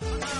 Bye.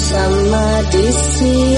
bersama di sini.